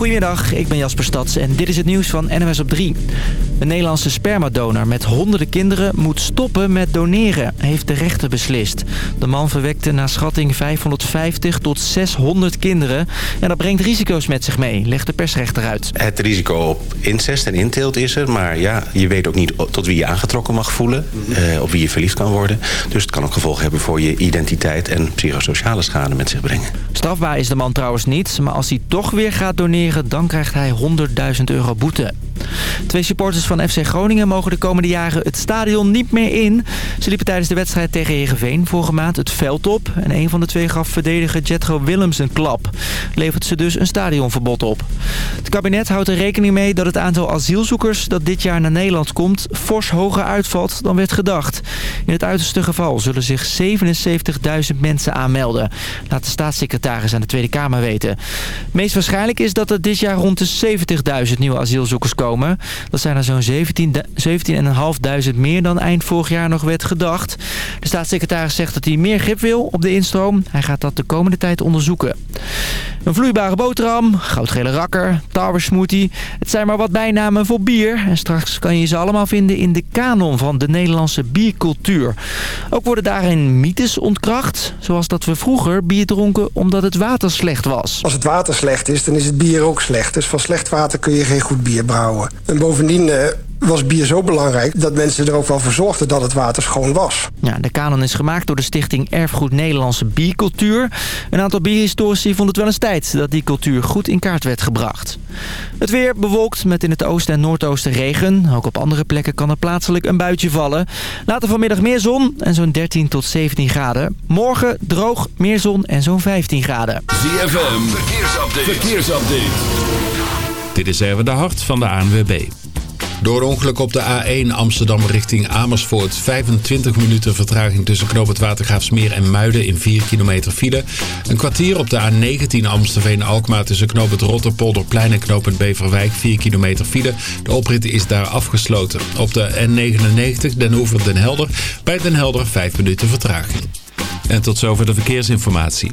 Goedemiddag, ik ben Jasper Stads en dit is het nieuws van NOS op 3. Een Nederlandse spermadonor met honderden kinderen moet stoppen met doneren, heeft de rechter beslist. De man verwekte naar schatting 550 tot 600 kinderen en dat brengt risico's met zich mee, legt de persrechter uit. Het risico op incest en inteelt is er, maar ja, je weet ook niet tot wie je aangetrokken mag voelen, eh, op wie je verliefd kan worden. Dus het kan ook gevolgen hebben voor je identiteit en psychosociale schade met zich brengen. Strafbaar is de man trouwens niet, maar als hij toch weer gaat doneren, dan krijgt hij 100.000 euro boete. Twee supporters van FC Groningen mogen de komende jaren het stadion niet meer in. Ze liepen tijdens de wedstrijd tegen Heerenveen vorige maand het veld op. En een van de twee gaf verdediger Jetro Willems een klap. Levert ze dus een stadionverbod op. Het kabinet houdt er rekening mee dat het aantal asielzoekers dat dit jaar naar Nederland komt... fors hoger uitvalt dan werd gedacht. In het uiterste geval zullen zich 77.000 mensen aanmelden. Laat de staatssecretaris aan de Tweede Kamer weten. Meest waarschijnlijk is dat er dit jaar rond de 70.000 nieuwe asielzoekers komen dat zijn er zo'n 17.500 meer dan eind vorig jaar nog werd gedacht. De staatssecretaris zegt dat hij meer grip wil op de instroom. Hij gaat dat de komende tijd onderzoeken. Een vloeibare boterham, goudgele rakker, tower smoothie. Het zijn maar wat bijnamen voor bier. En straks kan je ze allemaal vinden in de kanon van de Nederlandse biercultuur. Ook worden daarin mythes ontkracht. Zoals dat we vroeger bier dronken omdat het water slecht was. Als het water slecht is, dan is het bier ook slecht. Dus van slecht water kun je geen goed bier brouwen. En bovendien eh, was bier zo belangrijk dat mensen er ook wel voor zorgden dat het water schoon was. Ja, de kanon is gemaakt door de stichting Erfgoed Nederlandse Biercultuur. Een aantal bierhistorici vonden het wel eens tijd dat die cultuur goed in kaart werd gebracht. Het weer bewolkt met in het oosten en noordoosten regen. Ook op andere plekken kan er plaatselijk een buitje vallen. Later vanmiddag meer zon en zo'n 13 tot 17 graden. Morgen droog, meer zon en zo'n 15 graden. ZFM, verkeersupdate. verkeersupdate. Dit is even de hart van de ANWB. Door ongeluk op de A1 Amsterdam richting Amersfoort. 25 minuten vertraging tussen Knoop het Watergraafsmeer en Muiden in 4 kilometer file. Een kwartier op de A19 Amstelveen-Alkmaar tussen Knoop het Rotterpolderplein en Knoop het Beverwijk. 4 kilometer file. De oprit is daar afgesloten. Op de N99 Den Hoever Den Helder. Bij Den Helder 5 minuten vertraging. En tot zover de verkeersinformatie.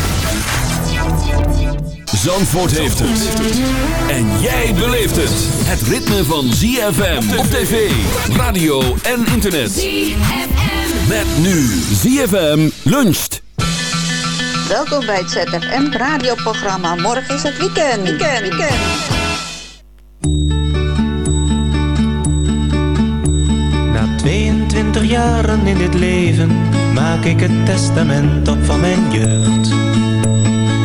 Zandvoort heeft het. En jij beleeft het. Het ritme van ZFM op tv, radio en internet. ZFM. Met nu ZFM luncht. Welkom bij het ZFM radioprogramma. Morgen is het weekend. Weekend, weekend. Na 22 jaren in dit leven maak ik het testament op van mijn jeugd.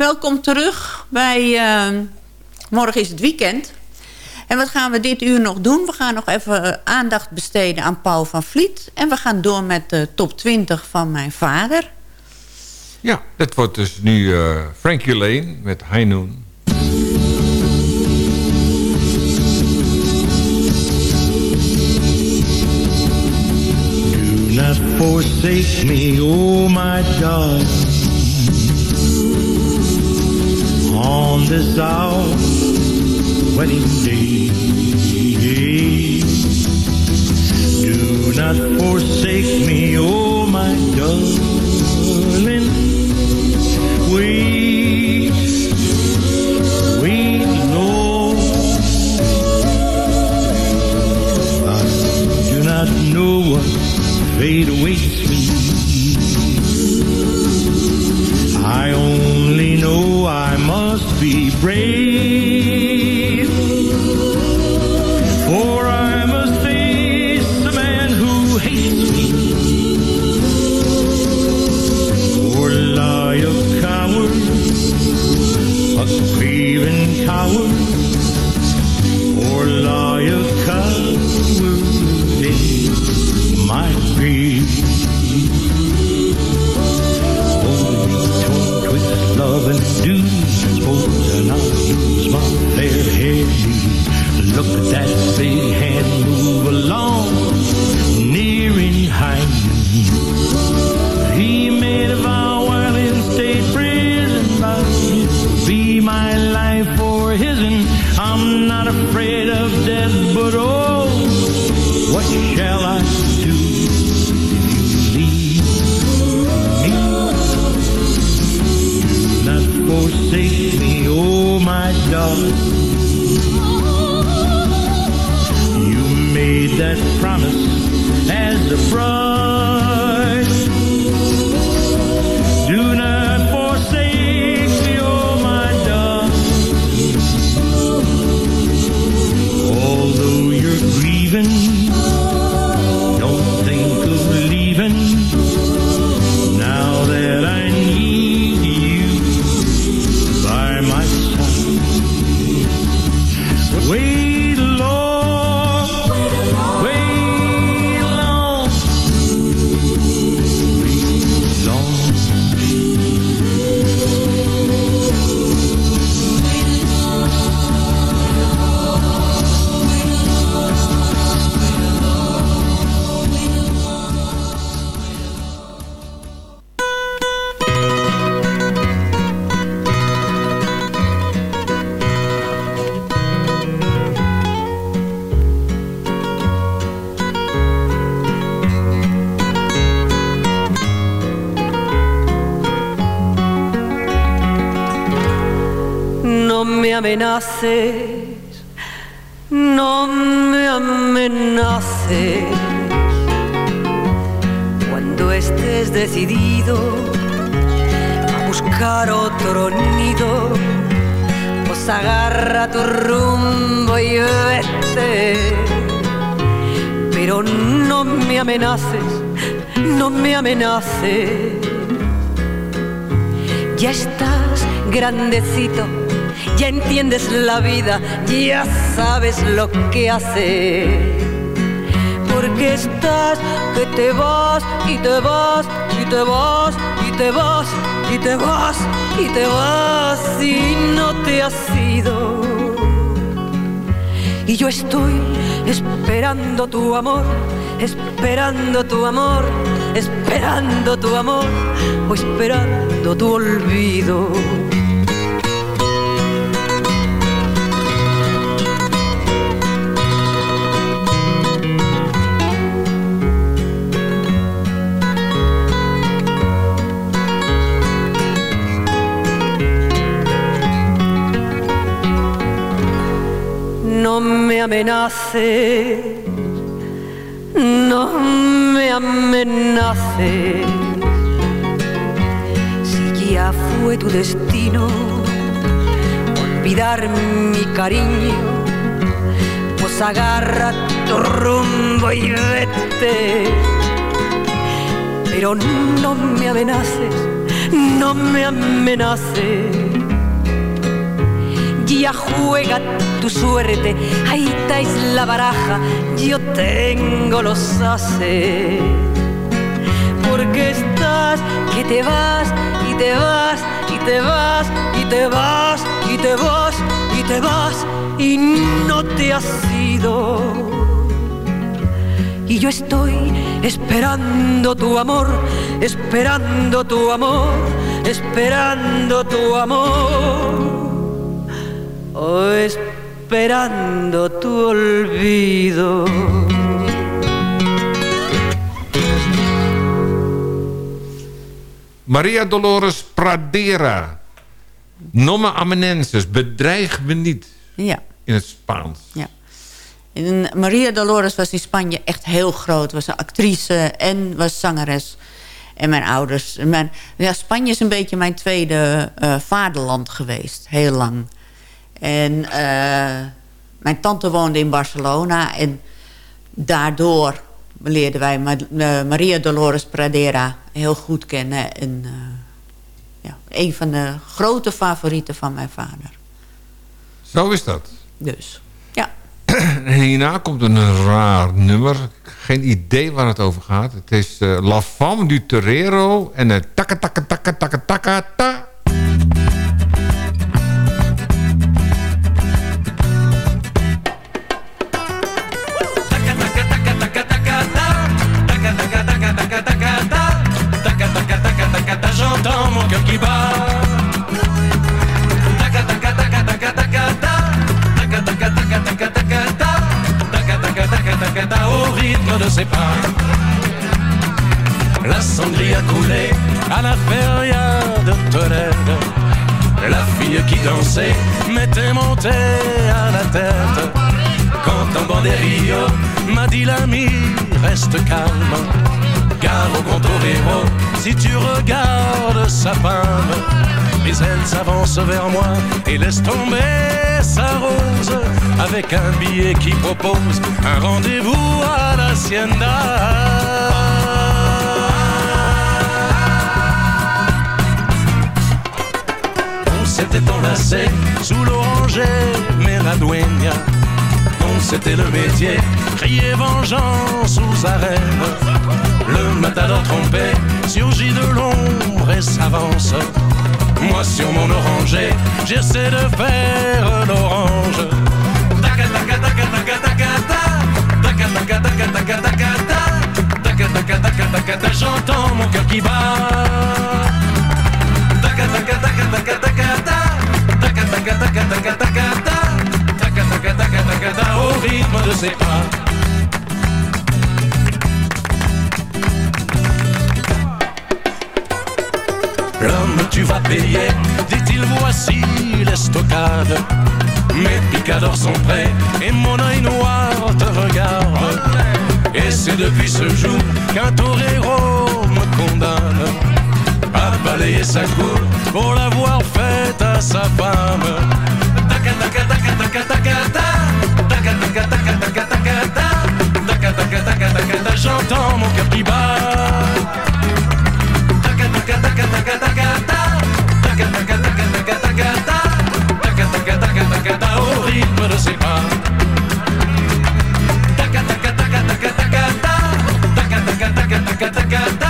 Welkom terug bij uh, Morgen is het weekend. En wat gaan we dit uur nog doen? We gaan nog even eh, aandacht besteden aan Paul van Vliet. En we gaan door met de top 20 van mijn vader. Ja, dat wordt dus nu uh, Frankie Lane met High Noon. Do not forsake me, oh my God. On this our wedding day. Do not forsake me, oh my darling. We, we know I do not know what fate awaits amenaces, no me amenaces estés decidido a buscar otro nido, pues agarra tu rumbo y vete. Pero no me amenaces, no me amenaces. Ya estás grandecito, ya entiendes la vida, ya sabes lo que hacer porque estás que te vas y te vas y te vas y te vas y te vas y te vas y no te has ido. Y yo estoy esperando tu amor, esperando tu amor, esperando tu amor o esperando tu olvido. Amenace, no me amenace. Si ya fue tu destino olvidar mi cariño, pues agarra tu rumbo y vete. Pero no me amenaces, no me amenaces ya juega tu suerte, ahí estáis la baraja, yo tengo los haces. Porque estás que te vas y te vas y te vas y te vas y te vas y te vas y no te has ido. Y yo estoy esperando tu amor, esperando tu amor, esperando tu amor o esperando tu olvido. Maria Dolores Pradera. Nomme amenenses, bedreig me niet. Ja. In het Spaans. Ja. En Maria Dolores was in Spanje echt heel groot. Was een actrice en was zangeres. En mijn ouders... Mijn, ja, Spanje is een beetje mijn tweede uh, vaderland geweest. Heel lang. En uh, mijn tante woonde in Barcelona. En daardoor leerden wij Maria Dolores Pradera heel goed kennen. En uh, ja, een van de grote favorieten van mijn vader. Zo is dat. Dus, ja. En hierna komt een raar nummer. Geen idee waar het over gaat. Het is uh, La Femme du Torero en de takka takka takka takka takka ta. Reste calme. Car au grand torero, si tu regardes sa femme, mais elle s'avance vers moi et laisse tomber sa rose avec un billet qui propose un rendez-vous à l'hacienda. On s'était enlacé sous l'oranger Meradueña. On c'était le métier, crier vengeance aux arènes. Le matador trompé surgit de l'ombre et s'avance. Moi sur mon oranger, j'essaie de faire l'orange. J'entends mon cœur qui bat. Taka taka taka taka taka ta. Taka taka taka taka au rythme de ses pas. L'homme, tu vas payer, dit-il, voici l'estocade. Mes picadors sont prêts et mon œil noir te regarde. Et c'est depuis ce jour qu'un torero me condamne à balayer sa cour pour l'avoir faite à sa femme. J'entends mon cœur qui bat Au rythme de ses pas Taca taca taca taca taca taca taca taca taca taca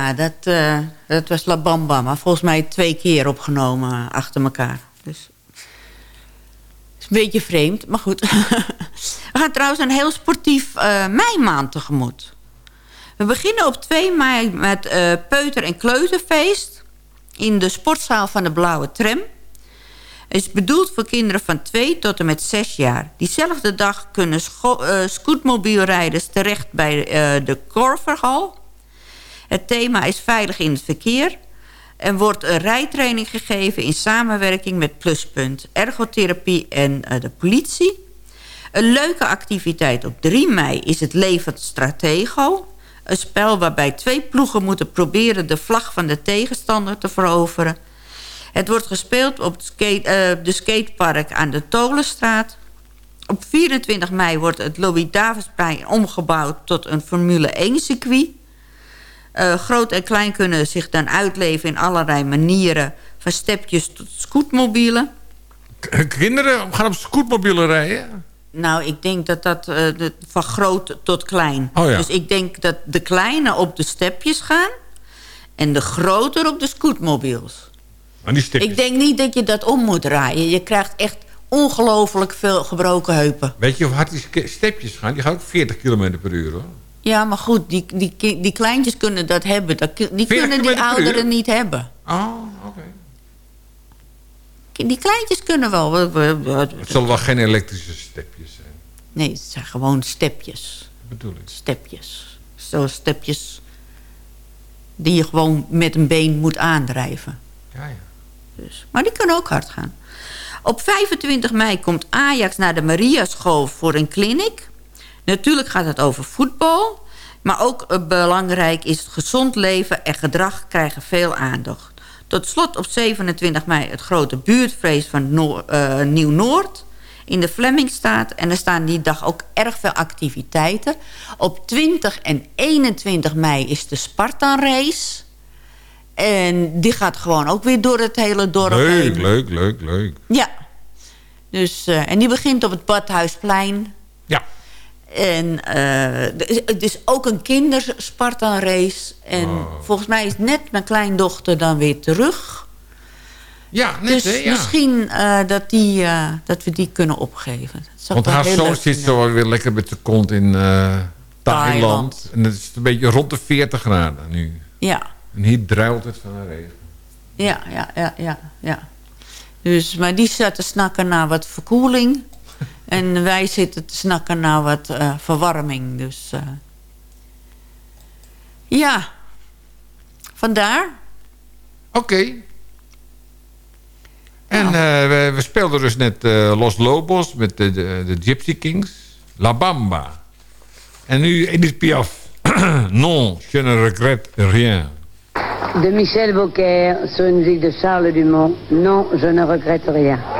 Ja, dat, eh, dat was La Bamba. Maar volgens mij twee keer opgenomen achter elkaar. Dus is een beetje vreemd, maar goed. We gaan trouwens een heel sportief mei meimaand tegemoet. We beginnen op 2 mei met eh, Peuter- en Kleuterfeest... in de sportzaal van de Blauwe Tram. Het is bedoeld voor kinderen van 2 tot en met 6 jaar. Diezelfde dag kunnen uh, scootmobielrijders terecht bij de Korverhal... Het thema is veilig in het verkeer. En wordt een rijtraining gegeven in samenwerking met Pluspunt, ergotherapie en eh, de politie. Een leuke activiteit op 3 mei is het Levend Stratego. Een spel waarbij twee ploegen moeten proberen de vlag van de tegenstander te veroveren. Het wordt gespeeld op eh, de skatepark aan de Tolenstraat. Op 24 mei wordt het Louis-Davidsplein omgebouwd tot een Formule 1 circuit. Eh, groot en klein kunnen zich dan uitleven in allerlei manieren... van stepjes tot scootmobielen. Kinderen gaan op scootmobielen rijden? Nou, ik denk dat dat eh, de- van groot tot klein. Oh ja. Dus ik denk dat de kleine op de stepjes gaan... en de groter op de scootmobiels. Die stipjes. Ik denk niet dat je dat om moet draaien. Je krijgt echt ongelooflijk veel gebroken heupen. Weet je hoe hard die stepjes gaan? Die gaan ook 40 km per uur hoor. Ja, maar goed, die, die, die kleintjes kunnen dat hebben. Die 40 kunnen die ouderen niet hebben. Oh, oké. Die kleintjes kunnen wel. we- we- we- Het zullen wel geen elektrische stepjes zijn. Nee, het zijn gewoon stepjes. Dat bedoel ik. Stepjes. Zo stepjes die je gewoon met een been moet aandrijven. Ja, ja. Dus. Maar die kunnen ook hard gaan. Op 25 mei komt Ajax naar de Mariaschool voor een clinic. Natuurlijk gaat het over voetbal. Maar ook eh, belangrijk is het gezond leven en gedrag krijgen veel aandacht. Tot slot op 27 mei het grote buurtfeest van Noor- eh, Nieuw-Noord in de Flemmingstaat. En er staan die dag ook erg veel activiteiten. Op 20 en 21 mei is de Spartan-race. En die gaat gewoon ook weer door het hele dorp Leuk, heen. leuk, leuk, leuk. Ja. Dus, eh, en die begint op het Badhuisplein. Ja. En eh, er is- het is ook een kinderspartan-race. En Oh. volgens mij is net mijn kleindochter dan weer terug. Ja, net dus hè, ja. misschien eh, dat, die, eh, dat we die kunnen opgeven. Want haar zoon zit vinden. zo weer lekker met de kont in eh, Thailand. Thailand. En het is een beetje rond de 40 graden nu. Ja, En hier druilt het van de regen. ja, ja, ja, ja, ja. Dus, maar die zat te snakken naar wat verkoeling. En wij zitten te snakken naar wat eh, verwarming. Dus eh, ja, vandaar. Oké. En eh, we, we speelden dus net eh, Los Lobos met de, de, de Gypsy Kings. La Bamba. En nu Edith Piaf. non, je ne regrette rien. De Michel Beaucaire sur une musique de Charles Dumont. Non, je ne regrette rien.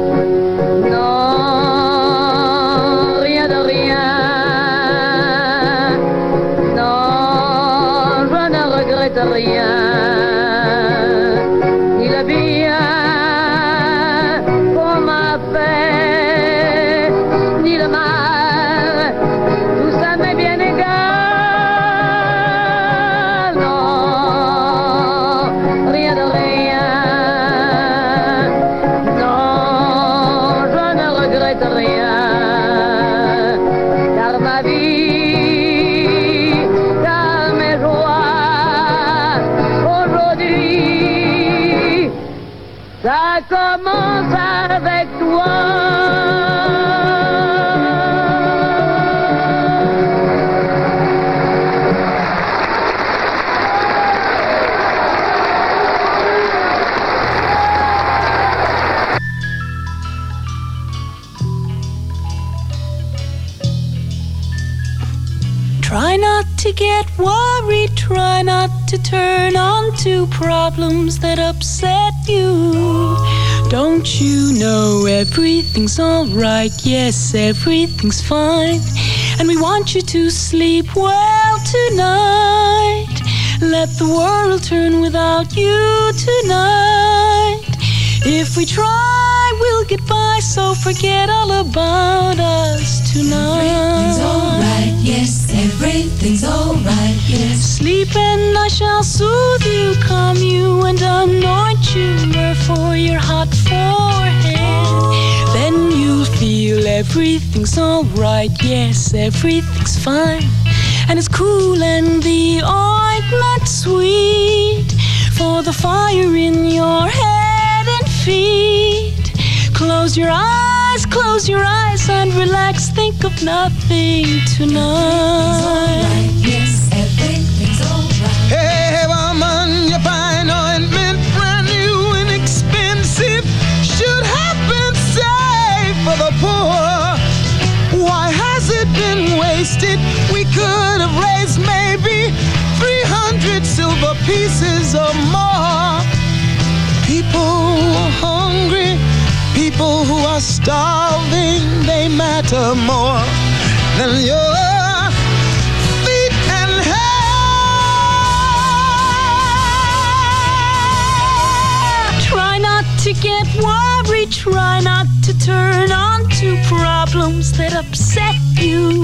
Regrette to turn on to problems that upset you. Don't you know everything's alright? Yes, everything's fine. And we want you to sleep well tonight. Let the world turn without you tonight. If we try, we'll get by, so forget all about us tonight. Everything's alright, yes, everything's alright, yes. Sleep and I shall soothe you, calm you, and anoint you for your hot forehead. Then you'll feel everything's alright, yes, everything's fine. And it's cool and the ointment sweet for the fire in your head and feet. Close your eyes, close your eyes and relax. Think of nothing tonight. Yes, everything's alright. Hey, woman, you find ointment brand new, inexpensive. Should have been saved for the poor. Why has it been wasted? We could have raised maybe 300 silver pieces or more. People are hungry, people who are starving, they matter more than your feet and Try not to get worried, try not to turn on to problems that upset you.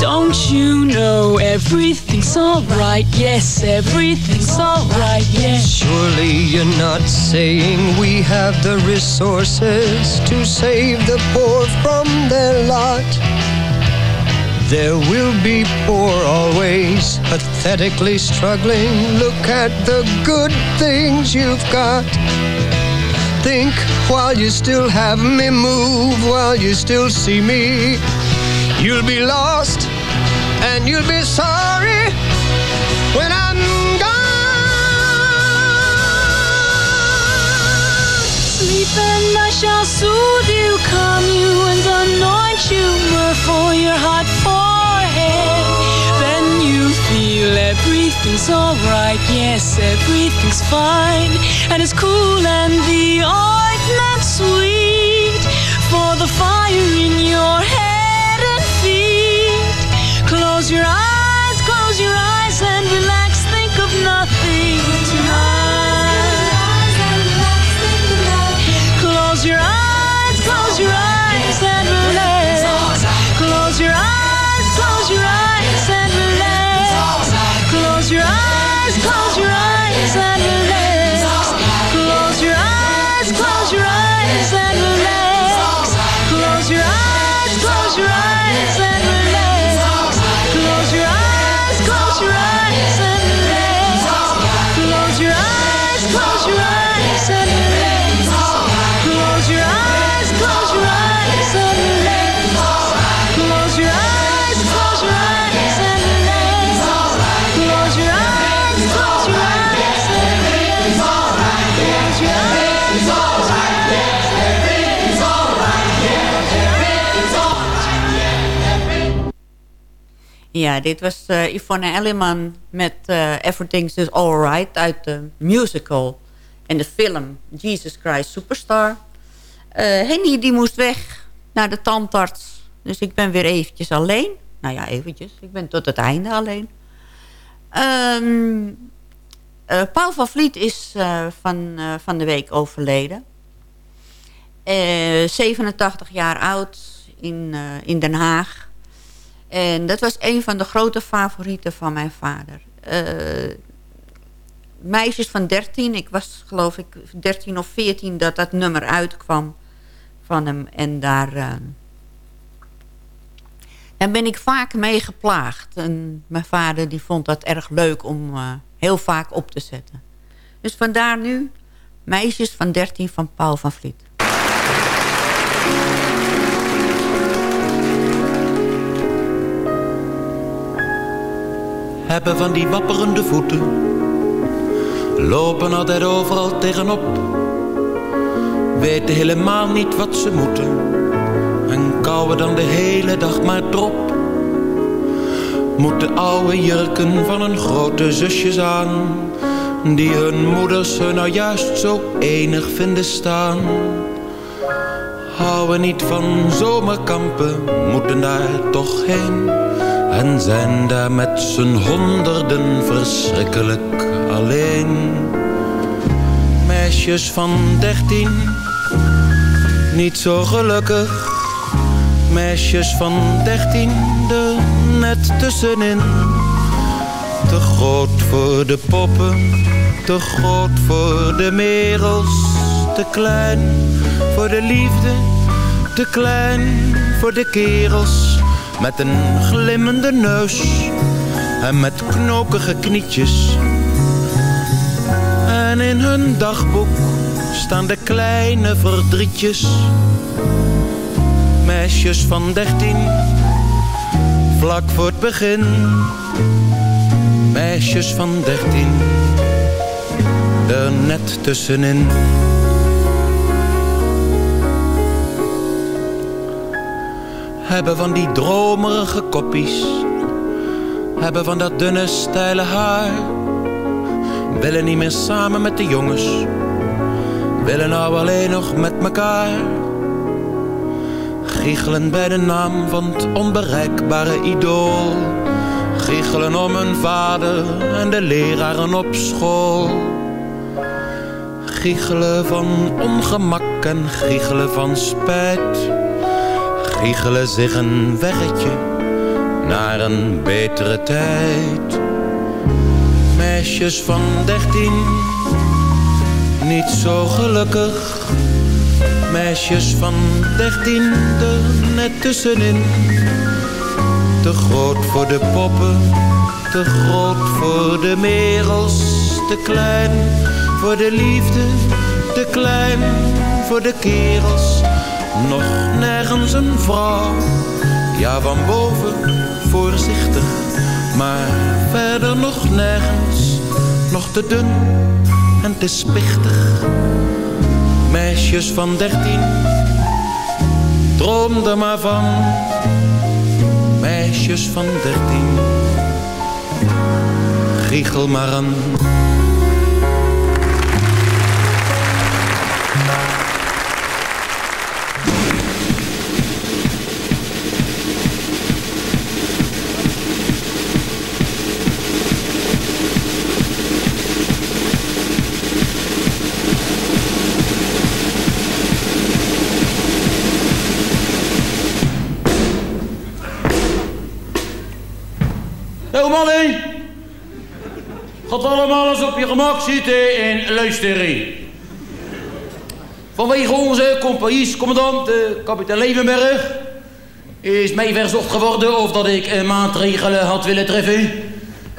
Don't you know everything's alright? Yes, everything's alright, yes. Surely you're not saying we have the resources to save the poor from their lot. There will be poor always, pathetically struggling. Look at the good things you've got. Think while you still have me, move while you still see me. You'll be lost and you'll be sorry when I'm And I shall soothe you, calm you, and anoint you myrrh for your hot forehead. Then you feel everything's alright, yes, everything's fine, and it's cool and the ointment sweet for the fire in your head and feet. Close your eyes, close your eyes, and relax. Think of nothing Ja, dit was eh, Yvonne Elliman met eh, Everything's is Alright uit de musical en de film Jesus Christ Superstar. Eh, Henny die moest weg naar de tandarts, dus ik ben weer eventjes alleen. Nou ja, eventjes. Ik ben tot het einde alleen. Eh, Paul van Vliet is van, van de week overleden. Eh, 87 jaar oud in, in Den Haag. En dat was een van de grote favorieten van mijn vader. Eh, meisjes van 13, ik was geloof ik 13 of 14 dat dat nummer uitkwam van hem. En daar, eh, daar ben ik vaak mee geplaagd. En mijn vader die vond dat erg leuk om eh, heel vaak op te zetten. Dus vandaar nu Meisjes van 13 van Paul van Vliet. Hebben van die wapperende voeten. Lopen altijd overal tegenop. Weten helemaal niet wat ze moeten. En kouwen dan de hele dag maar drop. Moeten oude jurken van hun grote zusjes aan. Die hun moeders ze nou juist zo enig vinden staan. Houden niet van zomerkampen, moeten daar toch heen en zijn daar met z'n honderden verschrikkelijk alleen. Meisjes van dertien, niet zo gelukkig. Meisjes van dertien, er net tussenin. Te groot voor de poppen, te groot voor de merels. Te klein voor de liefde, te klein voor de kerels met een glimmende neus en met knokige knietjes. En in hun dagboek staan de kleine verdrietjes. Meisjes van dertien, vlak voor het begin. Meisjes van dertien, er net tussenin. Hebben van die dromerige koppies. Hebben van dat dunne steile haar. Willen niet meer samen met de jongens. Willen nou alleen nog met mekaar. Giechelen bij de naam van het onbereikbare idool. Giechelen om hun vader en de leraren op school. Giechelen van ongemak en giechelen van spijt giechelen zich een weggetje naar een betere tijd. Meisjes van dertien, niet zo gelukkig. Meisjes van dertien, er net tussenin. Te groot voor de poppen, te groot voor de merels. Te klein voor de liefde, te klein voor de kerels nog nergens een vrouw. Ja, van boven voorzichtig, maar verder nog nergens. Nog te dun en te spichtig. Meisjes van dertien, droom er maar van. Meisjes van dertien, giechel maar aan. Yo mannen, gaat allemaal eens op je gemak zitten en luisteren. Vanwege onze compagniescommandant, kapitein Levenberg, is mij verzocht geworden of dat ik eh, maatregelen had willen treffen.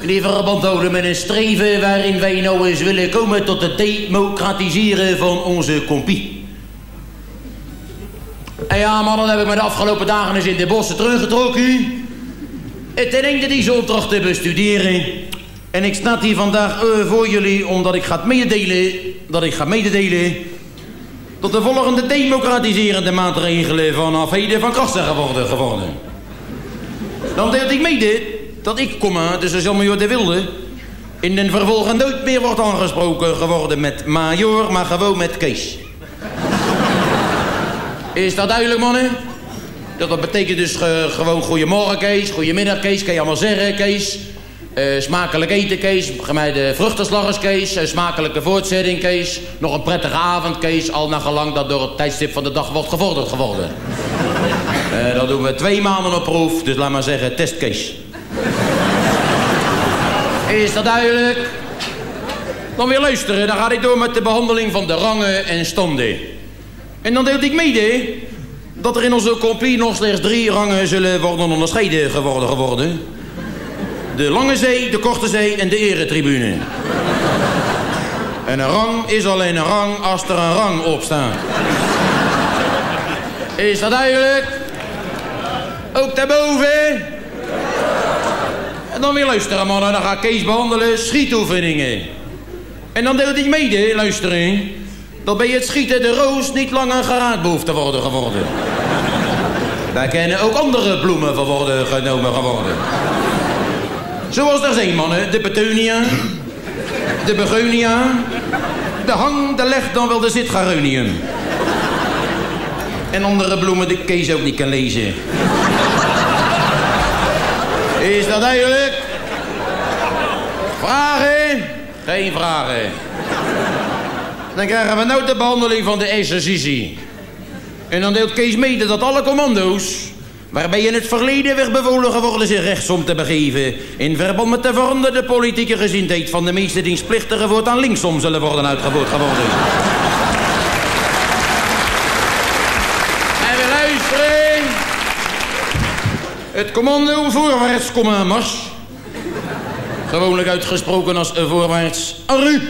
Die verband houden met een streven waarin wij nou eens willen komen tot het democratiseren van onze compie. En ja man, dan heb ik me de afgelopen dagen eens in de bossen teruggetrokken. En ten einde deze opdracht te bestuderen. En ik sta hier vandaag eh, voor jullie omdat ik ga mededelen... dat ik ga mededelen... dat de volgende democratiserende maatregelen vanaf heden van kracht zijn geworden. geworden. Dan deelt ik mede dat ik, komma, de sociaal-major de Wilde... in den vervolgen nooit meer wordt aangesproken geworden met major... maar gewoon met Kees. Is dat duidelijk, mannen? Dat, betekent dus ge- gewoon goedemorgen Kees, goedemiddag Kees, kan je allemaal zeggen Kees. Eh, smakelijk eten Kees, gemijde vruchtenslaggers Kees, eh, smakelijke voortzetting Kees. Nog een prettige avond Kees, al naar gelang dat door het tijdstip van de dag wordt gevorderd geworden. Eh dat doen we twee maanden op proef, dus laat maar zeggen test Kees. Is dat duidelijk? Dan weer luisteren, dan ga ik door met de behandeling van de rangen en standen. En dan deelt ik mede dat er in onze compie nog slechts drie rangen zullen worden onderscheiden geworden. geworden. De lange zee, de korte zee en de eretribune. En een rang is alleen een rang als er een rang op staat. Is dat duidelijk? Ook daarboven? En dan weer luisteren mannen, dan gaat Kees behandelen schietoefeningen. En dan deelt hij mede, luisteren, dat bij het schieten de roos niet langer geraad behoeft te worden geworden. Daar kunnen ook andere bloemen van worden genomen geworden. Zoals er zijn mannen, de petunia, de begeunia, de hang, de leg, dan wel de zitgaronium. En andere bloemen die Kees ook niet kan lezen. Is dat duidelijk? Vragen? Geen vragen. Dan krijgen we nou de behandeling van de exercitie. En dan deelt Kees mede dat alle commando's... waarbij in het verleden werd bevolen geworden zich rechtsom te begeven... in verband met de veranderde politieke gezindheid van de meeste dienstplichtigen... voortaan linksom zullen worden uitgevoerd geworden. En we luisteren... Het commando voorwaarts komen mars. Gewoonlijk uitgesproken als voorwaarts arru.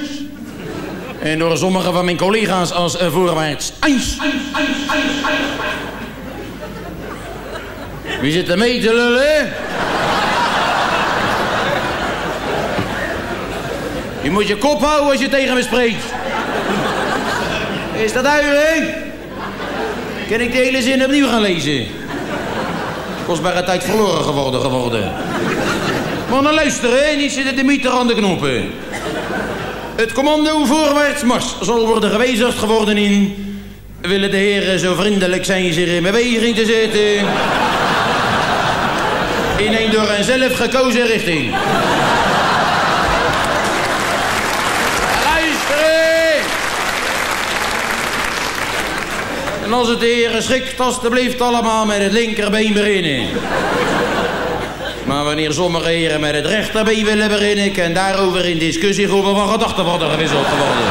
En door sommige van mijn collega's als een voorwaarts eins. Wie zit er mee te lullen? Je moet je kop houden als je tegen me spreekt. Is dat duidelijk? Kan ik de hele zin opnieuw gaan lezen? Kostbare tijd verloren geworden geworden. Maar dan luisteren, niet zitten de mieter aan de knoppen. Het commando voorwaarts mars zal worden gewijzigd geworden in... Willen de heren zo vriendelijk zijn zich in beweging te zetten... in een door hen zelf gekozen richting. Luisteren! En als het de heren schikt, alstublieft allemaal met het linkerbeen beginnen. Maar wanneer sommige heren met het rechterbeen willen beginnen... kan daarover in discussiegroepen van gedachten worden gewisseld geworden.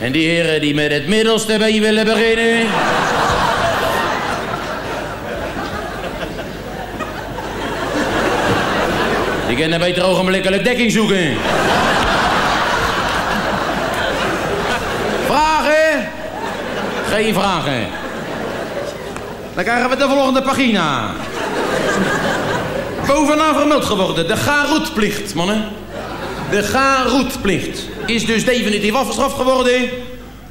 En die heren die met het middelste been willen beginnen... Die kunnen beter ogenblikkelijk dekking zoeken. Vragen? Geen vragen. Dan krijgen we de volgende pagina. Bovenaan vermeld geworden, de garoetplicht, mannen. De garoetplicht is dus definitief afgeschaft geworden.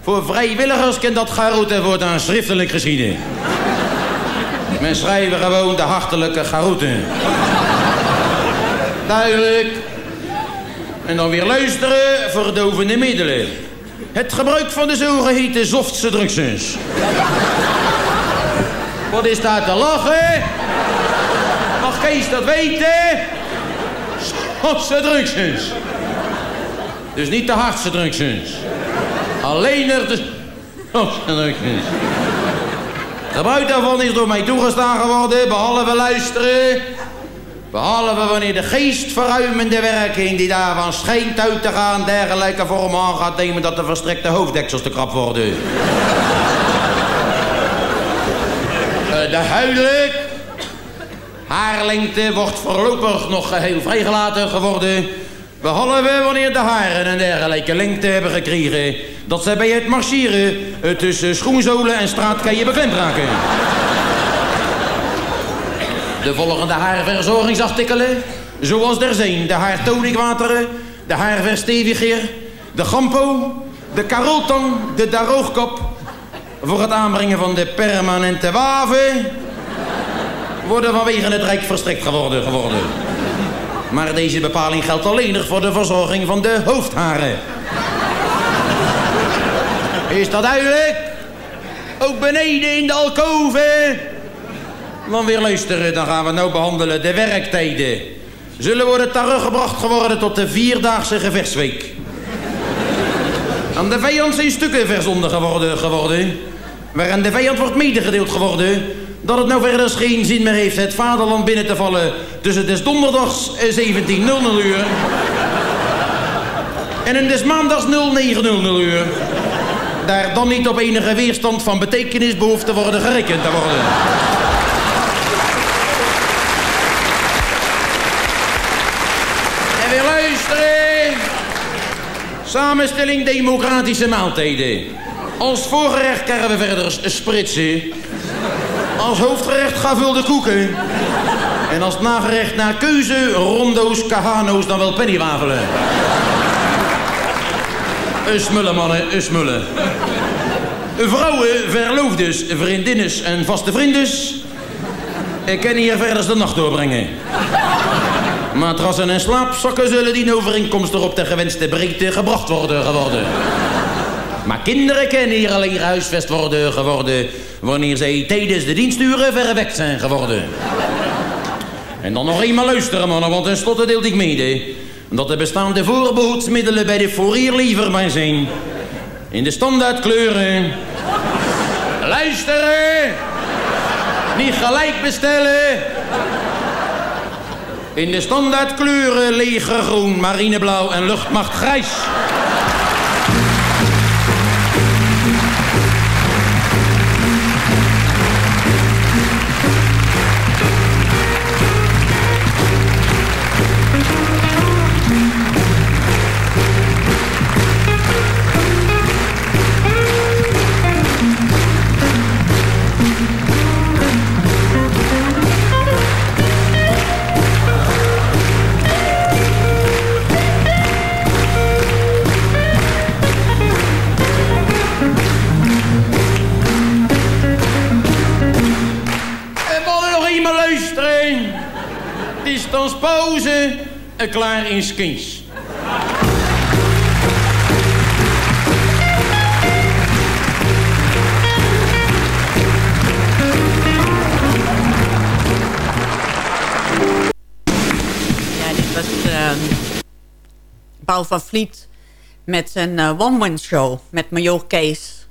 Voor vrijwilligers kan dat garoeten voortaan schriftelijk geschieden. Men schrijven gewoon de hartelijke garoeten. Duidelijk. En dan weer luisteren, verdovende middelen. Het gebruik van de zogeheten softse drugsens. Wat is daar te lachen? Mag Kees dat weten? Softse drugsens. Dus niet de hardste drugsens. Alleen er de softse drugsens. Gebruik daarvan is door mij toegestaan geworden, behalve luisteren... Behalve wanneer de geestverruimende werking die daarvan schijnt uit te gaan... dergelijke vorm aan gaat nemen dat de verstrekte hoofddeksels te krap worden. Eh, de huidelijk. Haarlengte wordt voorlopig nog geheel vrijgelaten geworden... Behalve wanneer de haren een dergelijke lengte hebben gekregen... dat zij bij het marcheren eh, tussen schoenzolen en straatkeien beklemd raken. De volgende haarverzorgingsartikelen, zoals er zijn de haartonicwateren, de haarversteviger, de gampo, de karotang, de daroogkop, voor het aanbrengen van de permanente waven, worden vanwege het Rijk verstrekt geworden. geworden. Maar deze bepaling geldt alleen nog voor de verzorging van de hoofdharen. Is dat duidelijk? Ook beneden in de alkoven dan weer luisteren, dan gaan we nou behandelen de werktijden. Zullen worden teruggebracht geworden tot de vierdaagse gevechtsweek. Aan de vijand zijn stukken verzonden geworden, geworden. Waarin de vijand wordt medegedeeld geworden... dat het nou verder geen zin meer heeft het vaderland binnen te vallen... tussen des donderdags 17.00 uur... En in des maandags 0900 uur. Daar dan niet op enige weerstand van betekenis behoeft te worden gerekend worden. En weer luisteren. Samenstelling democratische maaltijden. Als voorgerecht krijgen we verder spritsen. Als hoofdgerecht gevulde koeken. En als nagerecht naar keuze rondo's, kahano's dan wel pennywafelen. Een smullen, mannen, een smullen. Vrouwen, verloofdes, vriendinnes en vaste vriendes... Ik kan hier verder de nacht doorbrengen. Matrassen en slaapzakken zullen die overeenkomstig op de gewenste breedte gebracht worden geworden. Maar kinderen kunnen hier alleen gehuisvest worden geworden... wanneer zij tijdens de diensturen verwekt zijn geworden. En dan nog eenmaal luisteren, mannen, want tenslotte deelt ik mede... dat de bestaande voorbehoedsmiddelen bij de fourier leverbaar zijn. In de standaardkleuren. Luisteren! Niet gelijk bestellen! In de standaardkleuren legergroen, marineblauw en luchtmacht grijs. Ja, dit was ehm Paul van Vliet met zijn eh, one-man show met Major Kees.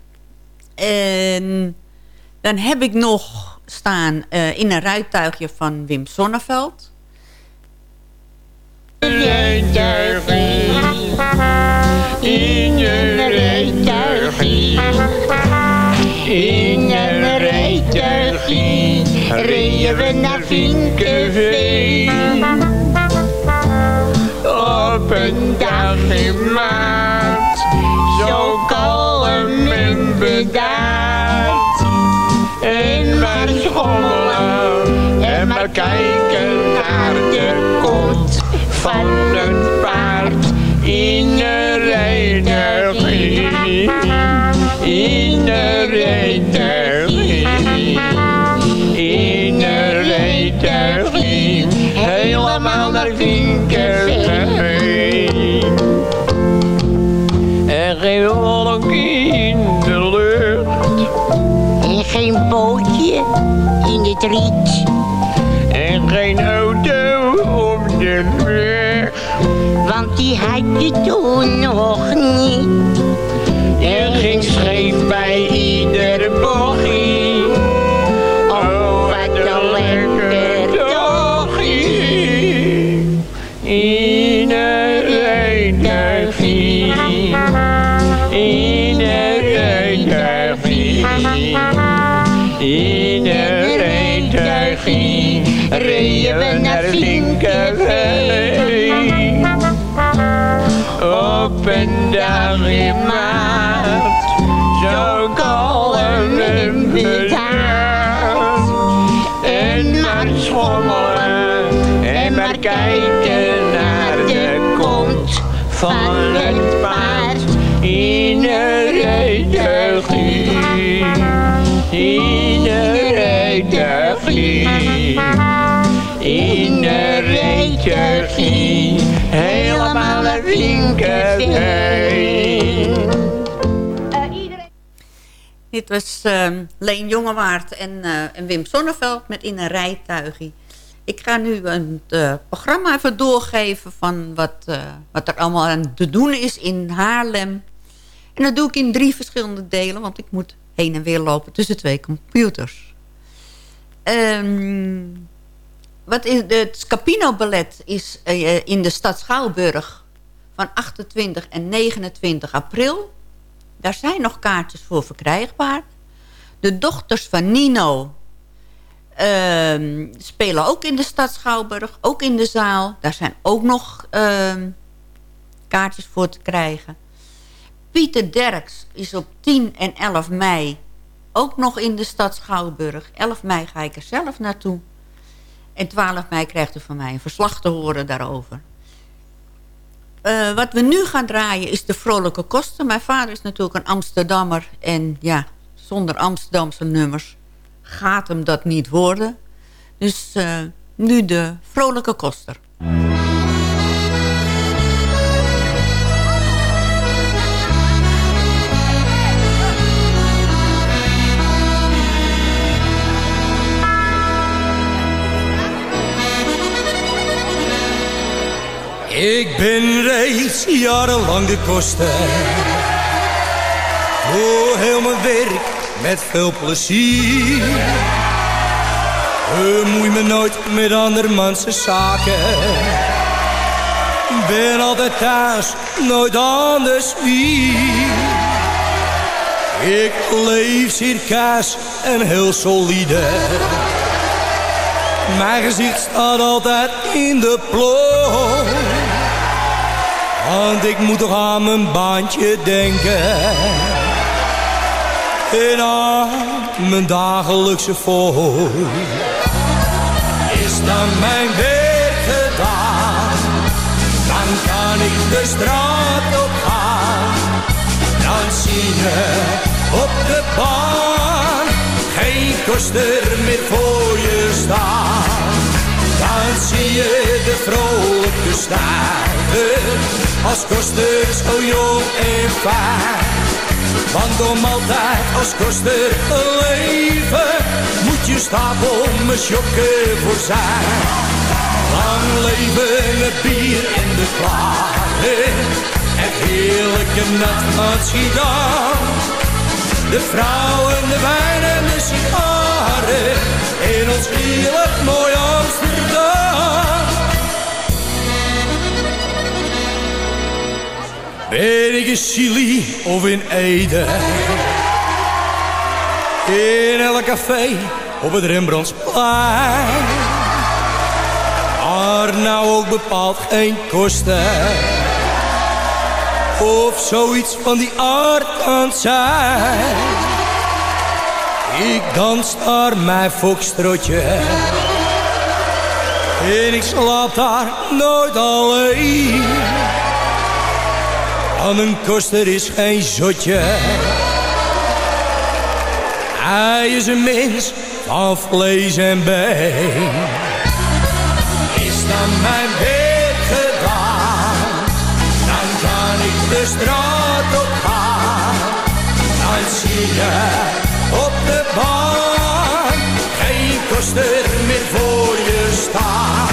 En dan heb ik nog staan eh, in een rijtuigje van Wim Sonneveld. Rijtuigje, in een rijtuigje, in een rijtuigje, reden we naar Vinkenveen. Op een dag in maart, zo kalm en bedaard, en maar schommelen en maar kijken naar de kont van het paard in een rijtuigje, in een rijtuigje, in een rijtuigje, helemaal naar Vinkenveen. Er geen wolk in de lucht. En geen bootje in het riet. En geen auto op de weg. Die had je toen nog niet. Er ging scheef bij dag in maart. Zo kalm en bedaard. En maar schommelen. En maar kijken naar de kont van rijtuigje. Helemaal naar Vinkenveen. Dit was ehm, Leen Jongewaard en, eh, en Wim Sonneveld met In een rijtuigje. Ik ga nu een eh, programma even doorgeven van wat, eh, wat er allemaal aan te doen is in Haarlem. En dat doe ik in drie verschillende delen, want ik moet heen en weer lopen tussen twee computers. Ehm, wat is, het Scapino Ballet is eh, in de stad Schouwburg van 28 en 29 april. Daar zijn nog kaartjes voor verkrijgbaar. De dochters van Nino ehm, spelen ook in de stad Schouwburg. Ook in de zaal. Daar zijn ook nog ehm, kaartjes voor te krijgen. Pieter Derks is op 10 en 11 mei ook nog in de stad Schouwburg. 11 mei ga ik er zelf naartoe. En 12 mei krijgt u van mij een verslag te horen daarover. Eh, wat we nu gaan draaien is de vrolijke kosten. Mijn vader is natuurlijk een Amsterdammer. En ja, zonder Amsterdamse nummers gaat hem dat niet worden. Dus eh, nu de vrolijke koster. Ik ben reeds jarenlang de koster. Doe heel mijn werk met veel plezier. Bemoei me nooit met andermans zaken. Ben altijd thuis, nooit anders wie. Ik leef circa's en heel solide. Mijn gezicht staat altijd in de plooi. Want ik moet toch aan mijn baantje denken. En aan mijn dagelijkse fooi. Is dan mijn werk gedaan, dan kan ik de straat op gaan. Dan zie je op de baan geen koster meer voor je staan. Dan zie je de vrolijke stijgen als koster zo jong en fijn. Want om altijd als koster te leven moet je stapel me sjokken voor zijn. Lang leven het bier en de klaren, het heerlijke nat Schiedam. De vrouwen, de wijn en de sigaren in ons heerlijk mooi Amsterdam. Ben ik in Chili of in Ede? In elk café op het Rembrandtsplein. Maar nou ook bepaald geen kosten. Of zoiets van die aard kan zijn. Ik dans daar mijn fokstrotje. En ik slaap daar nooit alleen. Want een koster is geen zotje. Hij is een mens van vlees en been. Is dan mijn werk gedaan, dan kan ik de straat op gaan. Dan zie je op de baan geen koster meer voor je staan.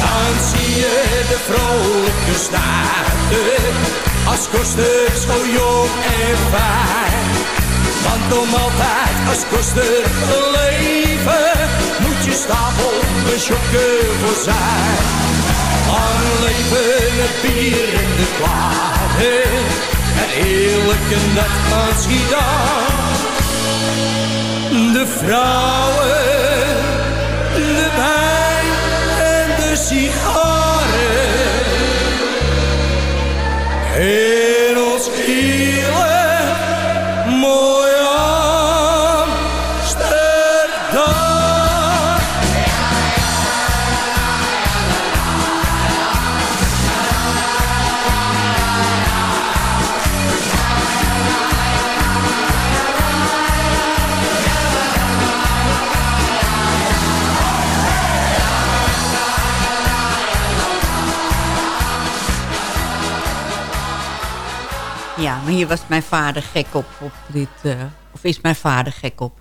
Dan zie je de vrolijke staarten als koster zo jong en fijn. Want om altijd als koster te leven, moet je stapel een sjokken voor zijn. Lang leven het bier in de klaren, en heerlijke nacht van Schiedam. De vrouwen, hier was mijn vader gek op. op dit, eh, of is mijn vader gek op.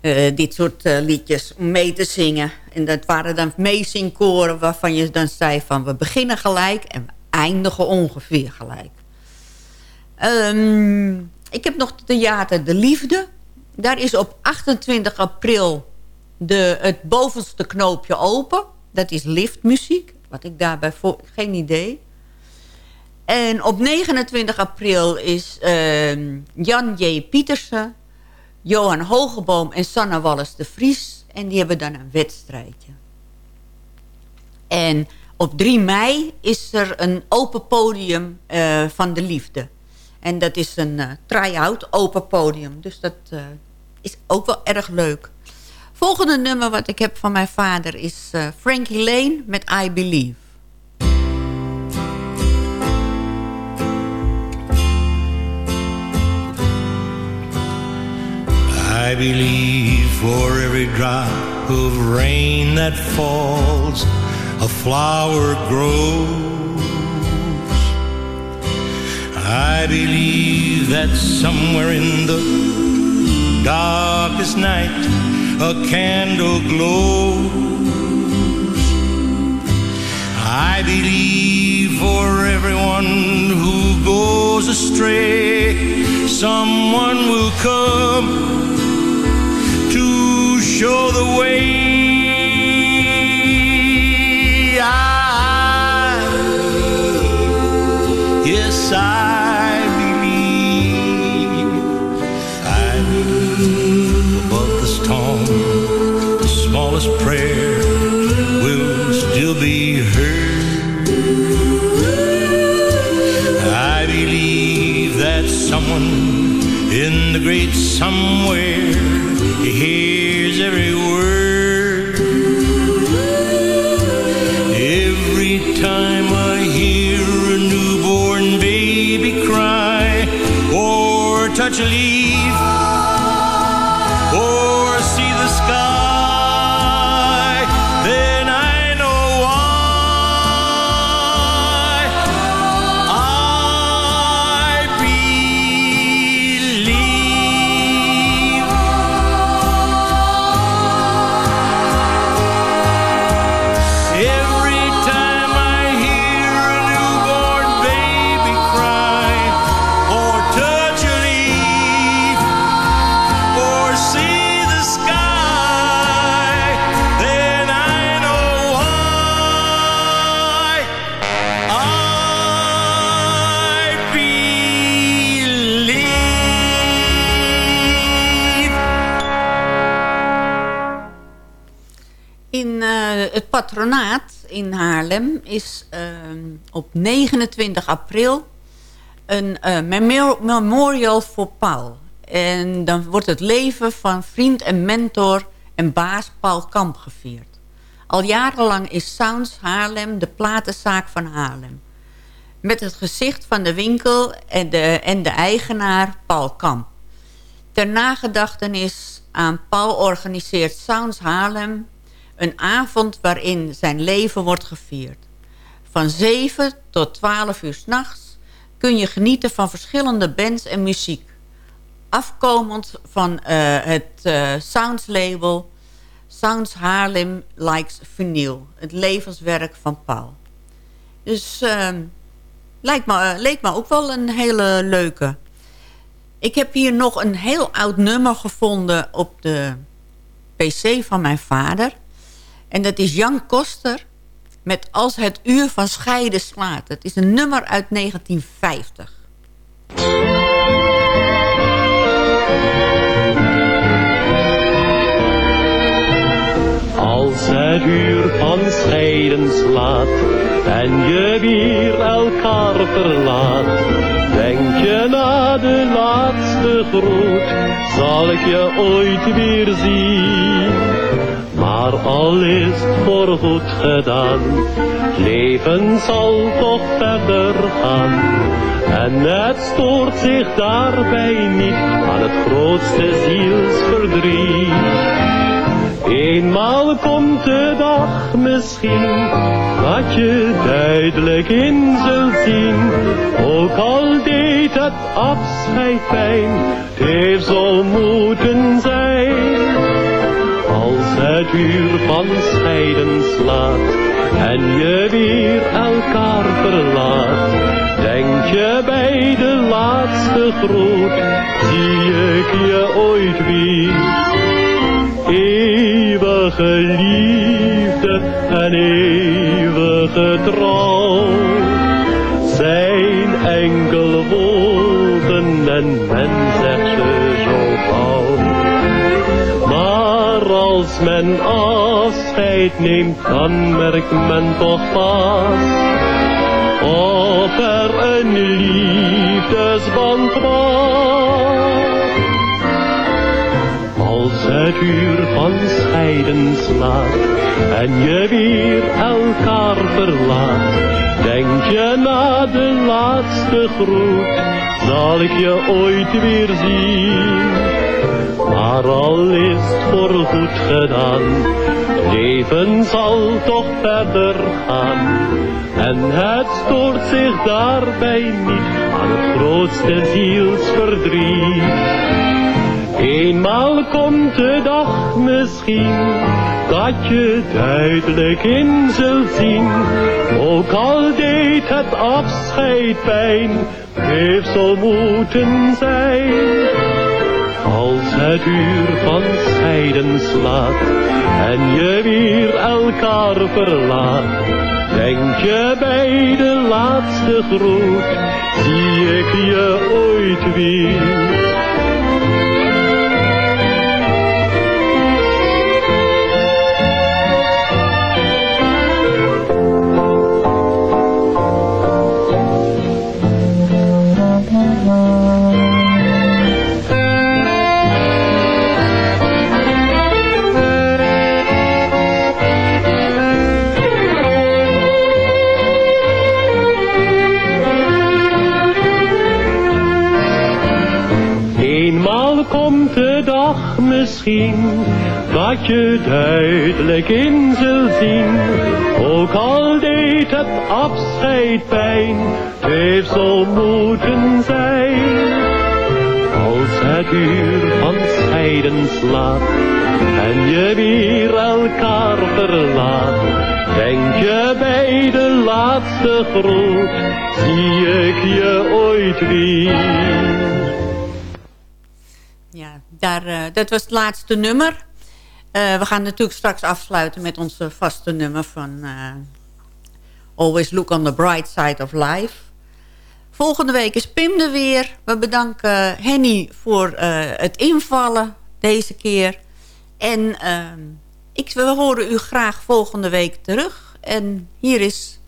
Eh, dit soort eh, liedjes om mee te zingen. En dat waren dan meezingkoren waarvan je dan zei van... we beginnen gelijk en we eindigen ongeveer gelijk. Ehm, ik heb nog het theater De Liefde. Daar is op 28 april de, het bovenste knoopje open. Dat is liftmuziek. Wat ik daarbij voor... Geen idee. En op 29 april is ehm, Jan J. Pietersen, Johan Hogeboom en Sanne Wallis de Vries. En die hebben dan een wedstrijdje. En op 3 mei is er een open podium eh, van de liefde. En dat is een eh, try-out open podium. Dus dat eh, is ook wel erg leuk. Volgende nummer wat ik heb van mijn vader is Frankie Lane met I Believe. I believe for every drop of rain that falls, a flower grows. I believe that somewhere in the darkest night, a candle glows. I believe for everyone who goes astray, someone will come show the way. I, yes, I believe. I believe above the storm, the smallest prayer will still be heard. I believe that someone in the great somewhere naturally het patronaat in Haarlem is eh, op 29 april een eh, memor- memorial voor Paul. En dan wordt het leven van vriend en mentor en baas Paul Kamp gevierd. Al jarenlang is Sounds Haarlem de platenzaak van Haarlem. Met het gezicht van de winkel en de, en de eigenaar Paul Kamp. Ter nagedachtenis aan Paul organiseert Sounds Haarlem een avond waarin zijn leven wordt gevierd. Van 7 tot 12 uur s'nachts kun je genieten van verschillende bands en muziek. Afkomend van eh, het eh, Sounds label Sounds Haarlem Likes Vinyl. Het levenswerk van Paul. Dus ehm, lijkt me, eh, leek me ook wel een hele leuke. Ik heb hier nog een heel oud nummer gevonden op de pc van mijn vader. En dat is Jan Koster met Als het uur van scheiden slaat. Het is een nummer uit 1950. Als het uur van scheiden slaat en je weer elkaar verlaat, denk je na de laatste groet, zal ik je ooit weer zien. Maar al is het voorgoed gedaan, het leven zal toch verder gaan. En het stoort zich daarbij niet aan het grootste zielsverdriet. Eenmaal komt de dag misschien dat je duidelijk in zult zien. Ook al deed het afscheid pijn, het heeft zo moeten zijn. Als het uur van scheiden slaat en je weer elkaar verlaat, denk je bij de laatste groet, zie ik je ooit weer. Eeuwige liefde en eeuwige trouw. Zij en men zegt ze zo gauw. Maar als men afscheid neemt, dan merkt men toch pas of er een liefdesband was. Als het uur van scheiden slaat en je weer elkaar verlaat, denk je na de laatste groet, zal ik je ooit weer zien. Maar al is het voorgoed gedaan, leven zal toch verder gaan. En het stoort zich daarbij niet aan het grootste zielsverdriet. Eenmaal komt de dag misschien dat je duidelijk in zult zien. Ook al deed het afscheid pijn, weefsel moeten zijn. Als het uur van scheiden slaat en je weer elkaar verlaat, denk je bij de laatste groet, zie ik je ooit weer. Je duidelijk in zult zien. Ook al deed het afscheid pijn, het heeft zo moeten zijn. Als het uur van scheiden slaat en je weer elkaar verlaat, denk je bij de laatste groet, zie ik je ooit weer. Ja, daar, eh, dat was het laatste nummer. Eh, we gaan natuurlijk straks afsluiten met onze vaste nummer van... eh, Always Look on the Bright Side of Life. Volgende week is Pim er weer. We bedanken Henny voor eh, het invallen deze keer. En ik, we horen u graag volgende week terug. En hier is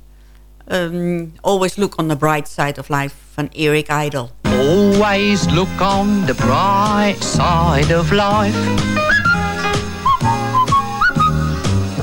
ehm, Always Look on the Bright Side of Life van Eric Idle. Always look on the bright side of life.